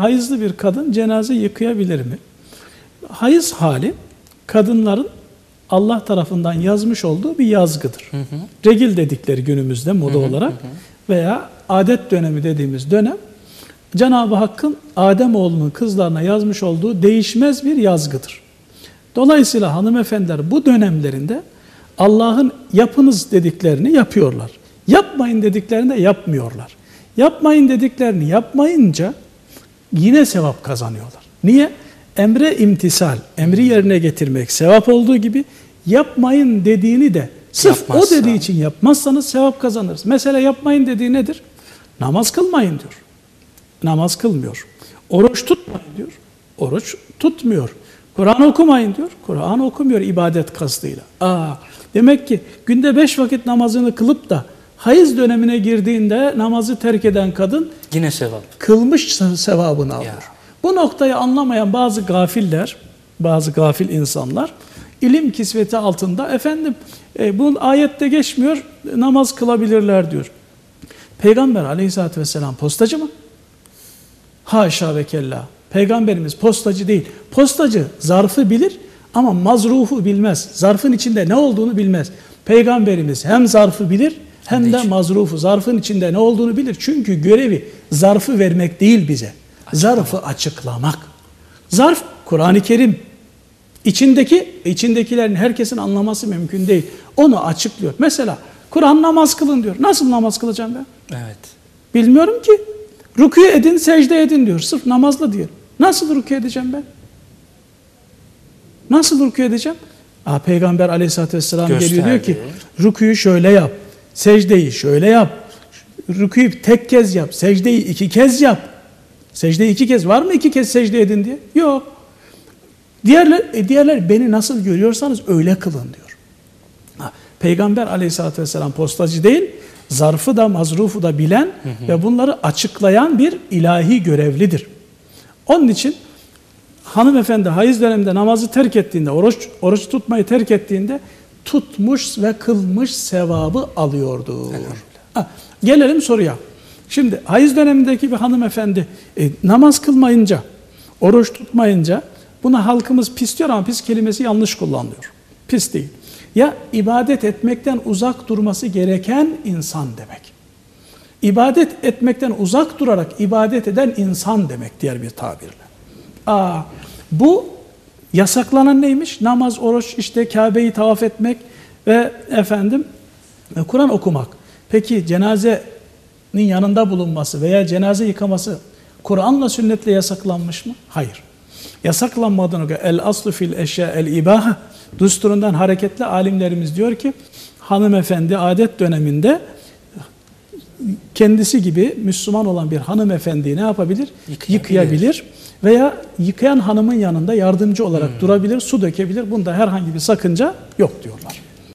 hayızlı bir kadın cenaze yıkayabilir mi? Hayız hali kadınların Allah tarafından yazmış olduğu bir yazgıdır. Hı hı. Regil dedikleri günümüzde moda hı hı, olarak hı. veya adet dönemi dediğimiz dönem Cenab-ı Hakk'ın Adem oğlunun kızlarına yazmış olduğu değişmez bir yazgıdır. Dolayısıyla hanımefendiler bu dönemlerinde Allah'ın yapınız dediklerini yapıyorlar. Yapmayın dediklerini de yapmıyorlar. Yapmayın dediklerini yapmayınca yine sevap kazanıyorlar. Niye? Emre imtisal, emri yerine getirmek sevap olduğu gibi yapmayın dediğini de sırf Yapmazsa. o dediği için yapmazsanız sevap kazanırız. Mesela yapmayın dediği nedir? Namaz kılmayın diyor. Namaz kılmıyor. Oruç tutmayın diyor. Oruç tutmuyor. Kur'an okumayın diyor. Kur'an okumuyor ibadet kastıyla. Aa, demek ki günde beş vakit namazını kılıp da hayız dönemine girdiğinde namazı terk eden kadın yine sevap. Kılmış sevabını alır. Ya. Bu noktayı anlamayan bazı gafiller, bazı gafil insanlar ilim kisveti altında efendim e, bu ayette geçmiyor namaz kılabilirler diyor. Peygamber aleyhissalatü vesselam postacı mı? Haşa ve kella. Peygamberimiz postacı değil. Postacı zarfı bilir ama mazrufu bilmez. Zarfın içinde ne olduğunu bilmez. Peygamberimiz hem zarfı bilir hem de mazrufu, zarfın içinde ne olduğunu bilir. Çünkü görevi zarfı vermek değil bize. Zarfı açıklamak. Zarf Kur'an-ı Kerim. İçindeki, içindekilerin herkesin anlaması mümkün değil. Onu açıklıyor. Mesela Kur'an namaz kılın diyor. Nasıl namaz kılacağım ben? Evet. Bilmiyorum ki. Rükû edin, secde edin diyor. Sırf namazla diyor. Nasıl rükû edeceğim ben? Nasıl rükû edeceğim? Aa, Peygamber aleyhissalatü vesselam Gösterdi. geliyor diyor ki rükûyu şöyle yap, secdeyi şöyle yap, rükûyu tek kez yap, secdeyi iki kez yap. Secde iki kez var mı iki kez secde edin diye? Yok. Diğerler, e, diğerler beni nasıl görüyorsanız öyle kılın diyor. Ha, Peygamber aleyhissalatü vesselam postacı değil, zarfı da mazrufu da bilen hı hı. ve bunları açıklayan bir ilahi görevlidir. Onun için hanımefendi hayız döneminde namazı terk ettiğinde, oruç, oruç tutmayı terk ettiğinde tutmuş ve kılmış sevabı alıyordu. Ha, gelelim soruya. Şimdi hayız dönemindeki bir hanımefendi e, namaz kılmayınca, oruç tutmayınca buna halkımız pis diyor ama pis kelimesi yanlış kullanılıyor. Pis değil. Ya ibadet etmekten uzak durması gereken insan demek. İbadet etmekten uzak durarak ibadet eden insan demek diğer bir tabirle. Aa, bu yasaklanan neymiş? Namaz, oruç, işte Kabe'yi tavaf etmek ve efendim e, Kur'an okumak. Peki cenaze yanında bulunması veya cenaze yıkaması Kur'an'la sünnetle yasaklanmış mı? Hayır. Yasaklanmadığına göre el aslu fil eşya el ibaha düsturundan hareketli alimlerimiz diyor ki hanımefendi adet döneminde kendisi gibi Müslüman olan bir hanımefendiyi ne yapabilir? Yıkayabilir. Yıkayabilir veya yıkayan hanımın yanında yardımcı olarak hmm. durabilir, su dökebilir. Bunda herhangi bir sakınca yok diyorlar.